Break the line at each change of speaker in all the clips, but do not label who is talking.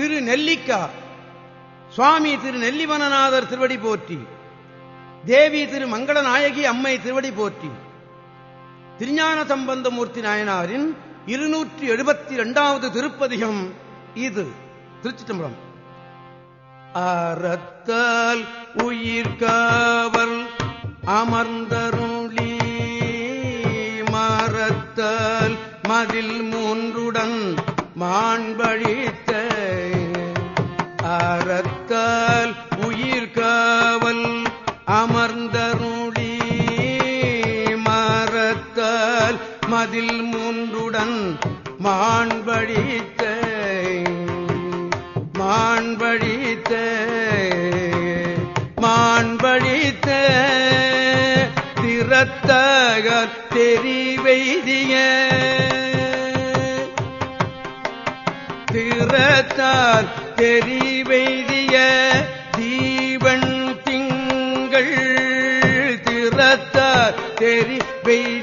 திரு நெல்லிக்கா சுவாமி திரு நெல்லிவனநாதர் திருவடி போற்றி. தேவி திரு மங்களநாயகி அம்மை திருவடி போற்றி. திருஞான சம்பந்தமூர்த்தி நாயனாரின் இருநூற்றி எழுபத்தி இரண்டாவது திருப்பதிகம் இது. திருச்சிட்டம்பரம் அறத்தால் உயிர்காவல் அமர்ந்தருளி. மரத்தால் மதில் மூன்றுடன் மாண்பழித்த மாண்பழித்த மாண்பழித்த மாண்பழித்த திறத்தக தெரிவெய்திய திறத்தார் தெரிவெய்திய தீவன் திங்கள் திறத்தார் தெரிவெய்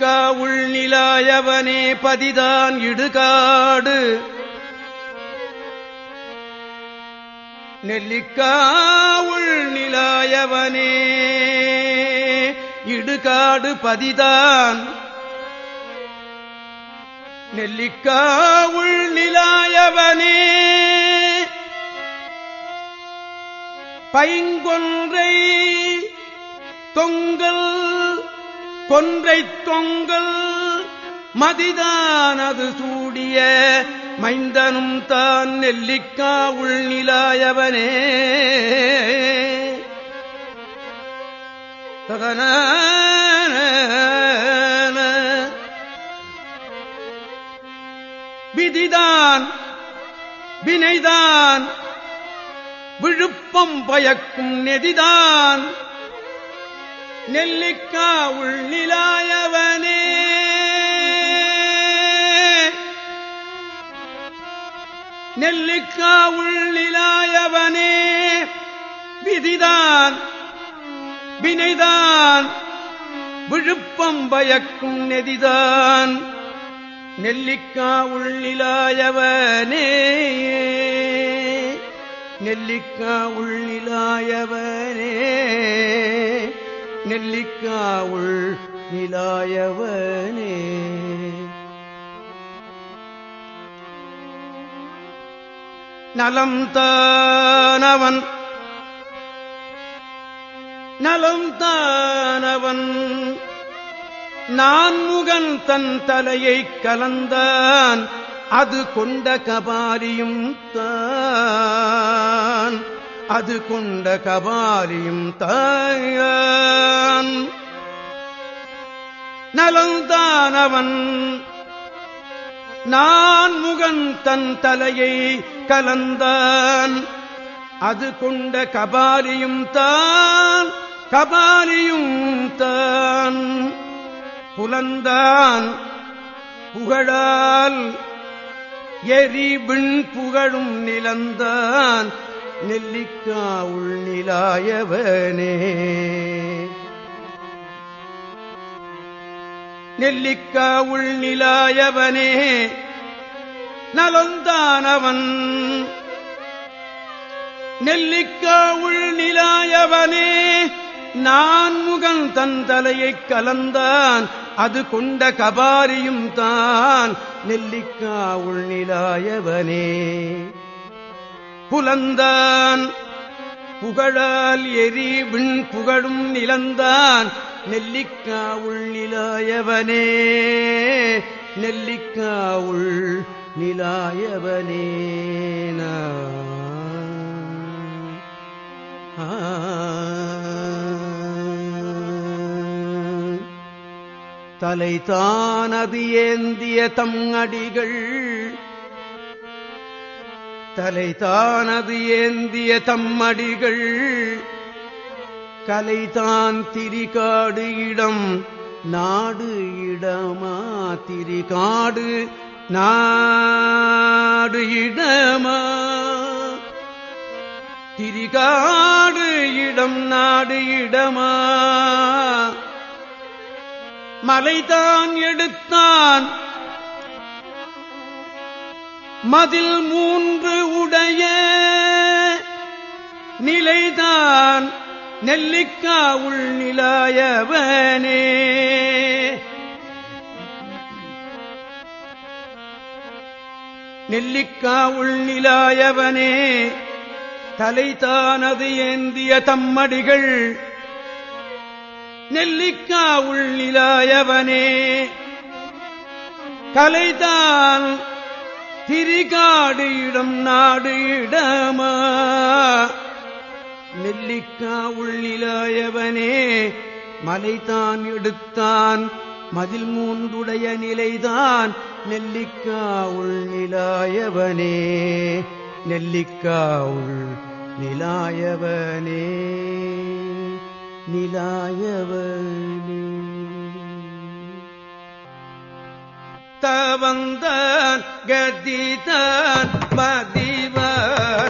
நெல்லிக்கா உள்நிலாயவனே பதிதான் இடுகாடு. நெல்லிக்கா உள்நிலாயவனே இடுகாடு பதிதான். நெல்லிக்கா உள்நிலாயவனே பைங்கொன்றை தொங்கல் கொன்றை தொங்கல் மதிதானது சூடிய மைந்தனும் தான் நெல்லிக்கா உள்நிலாயவனே தகன விதிதான் வினைதான் விழுப்பம் பயக்கும் நெதிதான் நெல்லிக்கா உள்ளிலாயவனே நெல்லிக்கா உள்ளிலாயவனே விதிதான் வினைதான் விழுப்பம் பயக்கும் நெதிதான். நெல்லிக்கா உள்ளிலாயவனே நெல்லிக்கா உள்ளிலாயவனே நெல்லிக்காவுள் நிலாயவனே. நலம் தானவன் நலம் தானவன் நான்முகன் தன் தலையை கலந்தான் அது கொண்ட கபாலியும் தான். அது கொண்ட கபாலியும் தான் நலந்தானவன் நான் முகன் தன் தலையை கலந்தான். அது கொண்ட கபாலியும் தான் கபாலியும் தான். புலந்தான் புகழால் எரிவிண் புகழும் நிலந்தான். நெல்லிக்கா உள்நிலாயவனே. நெல்லிக்கா உள்நிலாயவனே நலந்தானவன். நெல்லிக்கா உள்நிலாயவனே நான் முகன் தன் தலையைக் கலந்தான் அது கொண்ட கபாரியும் தான். நெல்லிக்கா உள்நிலாயவனே. புலந்தான். புகழால் எரி விண் புகழும் நிலந்தான். நெல்லிக்காவுள் நிலாயவனே நெல்லிக்காவுள் நிலாயவனே நிலாயவனேன தலை ஏந்திய தம் அடிகள் தலைதானது ஏந்திய தம்மடிகள். கலைதான் திரிகாடு இடம் நாடு இடமா திரிகாடு நாடு இடமா. திரிகாடு இடம் நாடு இடமா. மலைதான் எடுத்தான் மதில் மூன்று உடைய நிலைதான் நெல்லிக்கா உள் நிலாயவனே. நெல்லிக்கா உள் நிலாயவனே தலைதானது ஏந்திய தம்மடிகள். நெல்லிக்கா உள் நிலாயவனே கலைதான் திரிகாடு இடம் நாடு இடமா? நெல்லிக்கா உள்ளிலாயவனே மலைதான் எடுத்தான் மதில் மூன்றுடைய நிலைதான். நெல்லிக்கா உள்ளிலாயவனே நெல்லிக்கா உள் நிலாயவனே நிலாயவனே. தவந்தான் கதிதான் மதிவடி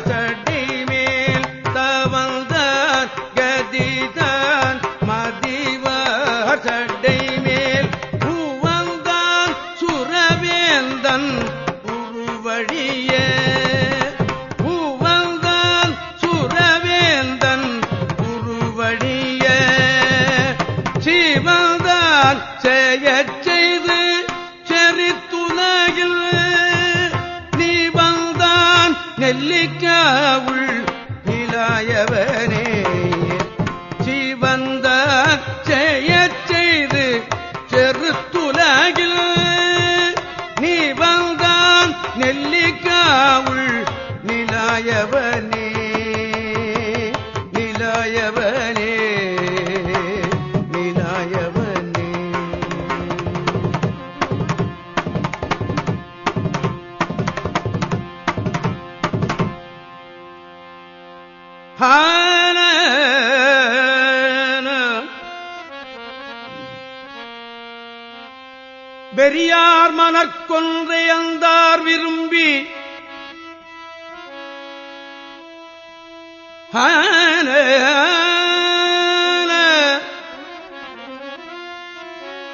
வெறியார் மனற்கொன்றை அந்தார் விரும்பி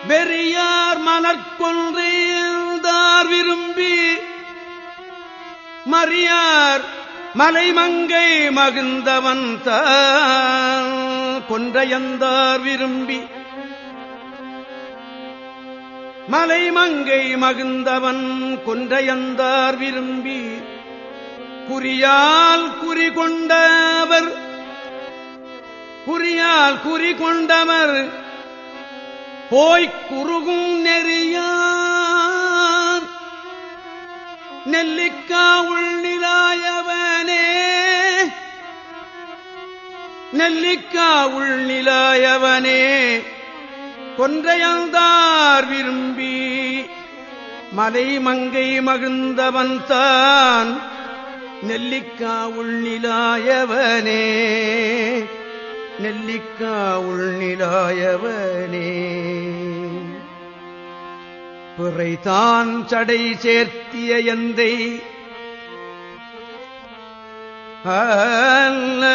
பெரியார் மனற்கொன்றை அந்தார் விரும்பி. மறியார் மலைமங்கை மகிழ்ந்தவன் தான். கொன்றையந்தார் விரும்பி. மலைமங்கை மகிழ்ந்தவன் கொன்றையந்தார் விரும்பி குறியால் குறி கொண்டவர் குறியால் குறி கொண்டவர் போய்க் குறுகும் நெறியார். நெல்லிக்கா உள்நிலாயவனே நெல்லிக்கா உள்நிலாயவனே கொன்றையந்தார் விரும்பி. மலை மங்கை மகிழ்ந்தவன் தான் நெல்லிக்கா உள்நிலாயவனே. நெல்லிக்கா உள்நிலாயவனே. பிறைதான் சடை சேர்த்திய எந்தை. அல்ல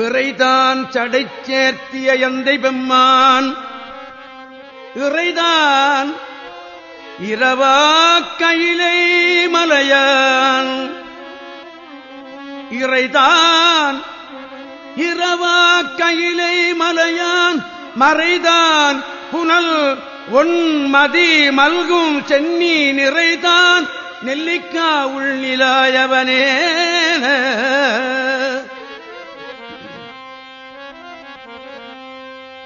பிறைதான் சடை சேர்த்திய எந்தை பெம்மான். இறைதான் இரவா கையிலை மலையான். இறைதான் இரவா கையிலை மலையான். மறைதான் புனல் ஒன்மதி மல்கும் சென்னி நிறைதான். நெல்லிக்கா உள்நிலாயவனே.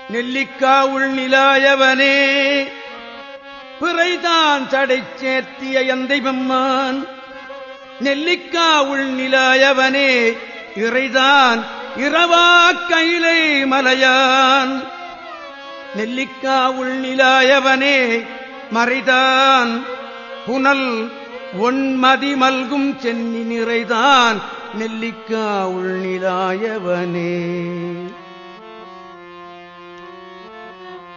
நெல்லிக்கா உள்நிலாயவனே பிறைதான் சடை சேர்த்திய எந்தை பெம்மான். நெல்லிக்கா உள் நிலாயவனே இறைதான் இரவா கைலை மலையான். நெல்லிக்கா உள் நிலாயவனே மறைதான் புனல் ஒன்மதி மல்கும் சென்னி நிறைதான். நெல்லிக்கா உள்நிலாயவனே.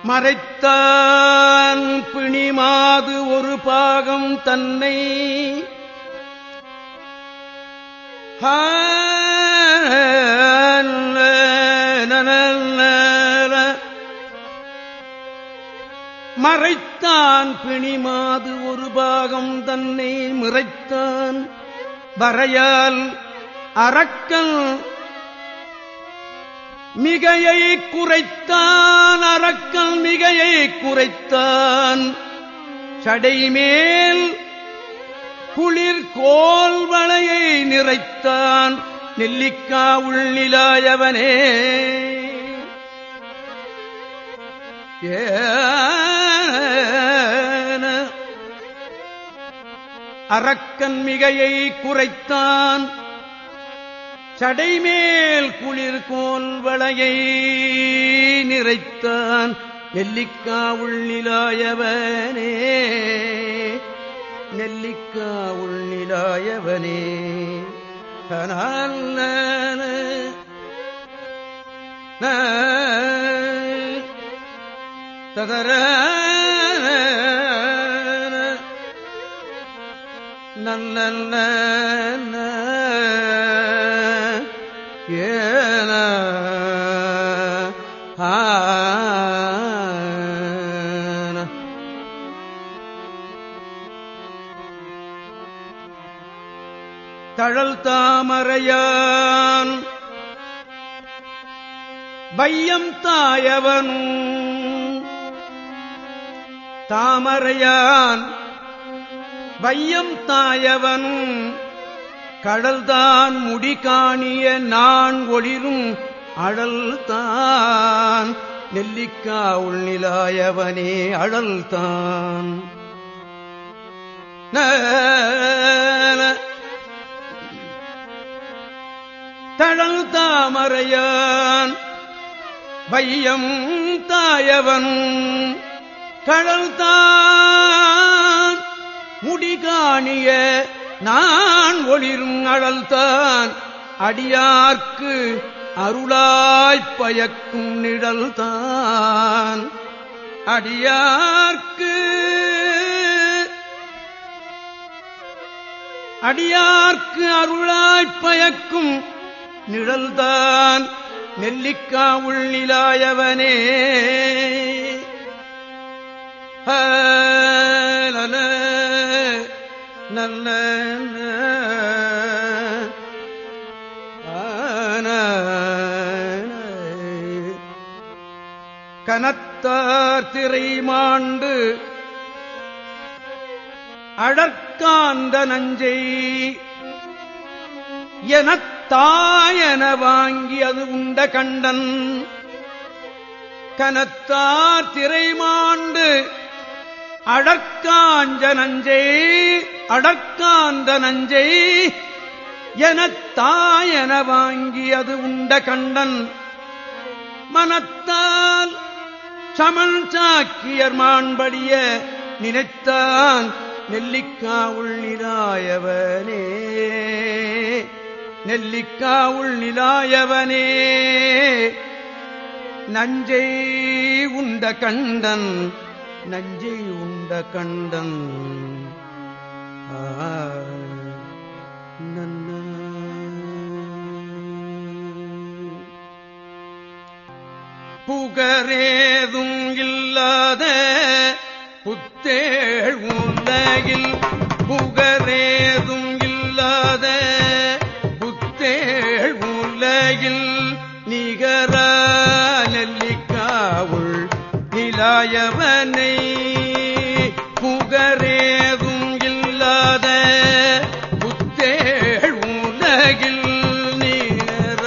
மறைத்தான் பிணிமாது ஒரு பாகம் தன்னை. மறைத்தான் பிணிமாது ஒரு பாகம் தன்னை. மறைத்தான் வரையால் அரக்கன் மிகையை குறைத்தான் அறக்கல் மிகையை குறைத்தான். சடைமேல் குளிர் கோல் வளையை நிறைத்தான். நெல்லிக்கா உள்ளிலாயவனே அரக்கன் மிகையை குறைத்தான். சடைமேல் குளிர் கோல் வளையை நிறைத்தான் நெல்லிக்கா உள்ளிலாயவனே நெல்லிக்கா உள்ளிலாயவனே ததர நல்ல வையம் தாயவனும் தாமரையான் வையம் தாயவனும் கடல்தான் முடி காணிய நான் ஒளிரும் அழல்தான் நெல்லிக்கா உள்நிலாயவனே அழல்தான் தழல் தாமரையான் வையம் கடல் தான் முடிகாணிய நான் ஒளிரும் அழல்தான். அடியார்க்கு அருளாய்ப் பயக்கும் நிழல்தான். அடியார்க்கு அடியார்க்கு அருளாய்ப் பயக்கும் நிழல்தான். நெல்லிக்கா உள்ளிலாயவனே. நல்ல கனத்தார் திரை மாண்டு அடற்காந்த நஞ்சை தாயன வாங்கி அது உண்ட கண்டன். கனத்தார் திரைமாண்டு அடற்காஞ்ச நஞ்சை அடற்காந்த நஞ்சை எனத்தாயன வாங்கி அது உண்ட கண்டன். மனத்தால் சமன் சாக்கியர் மாண்படிய நினைத்தான் நெல்லிக்கா உள்ளிராயவனே நெல்லிக்காவுள் நிலாயவனே. நஞ்சை உண்ட கண்டன் நஞ்சை உண்ட கண்டன். புகரேதும் இல்லாத புத்தேழ் உலகில் புகரே நிலாயவனை புகரேதும் இல்லாத புத்தேழ் உலகில் நிகர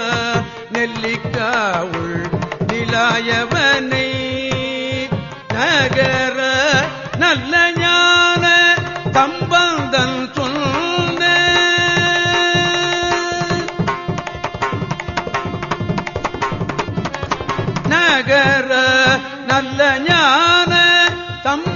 நெல்லிக்காவுள் நிலாயவனை நகர நல்ல ஞான தம்பந்தன் சொன்ன நகர நல்ல ஞான தம்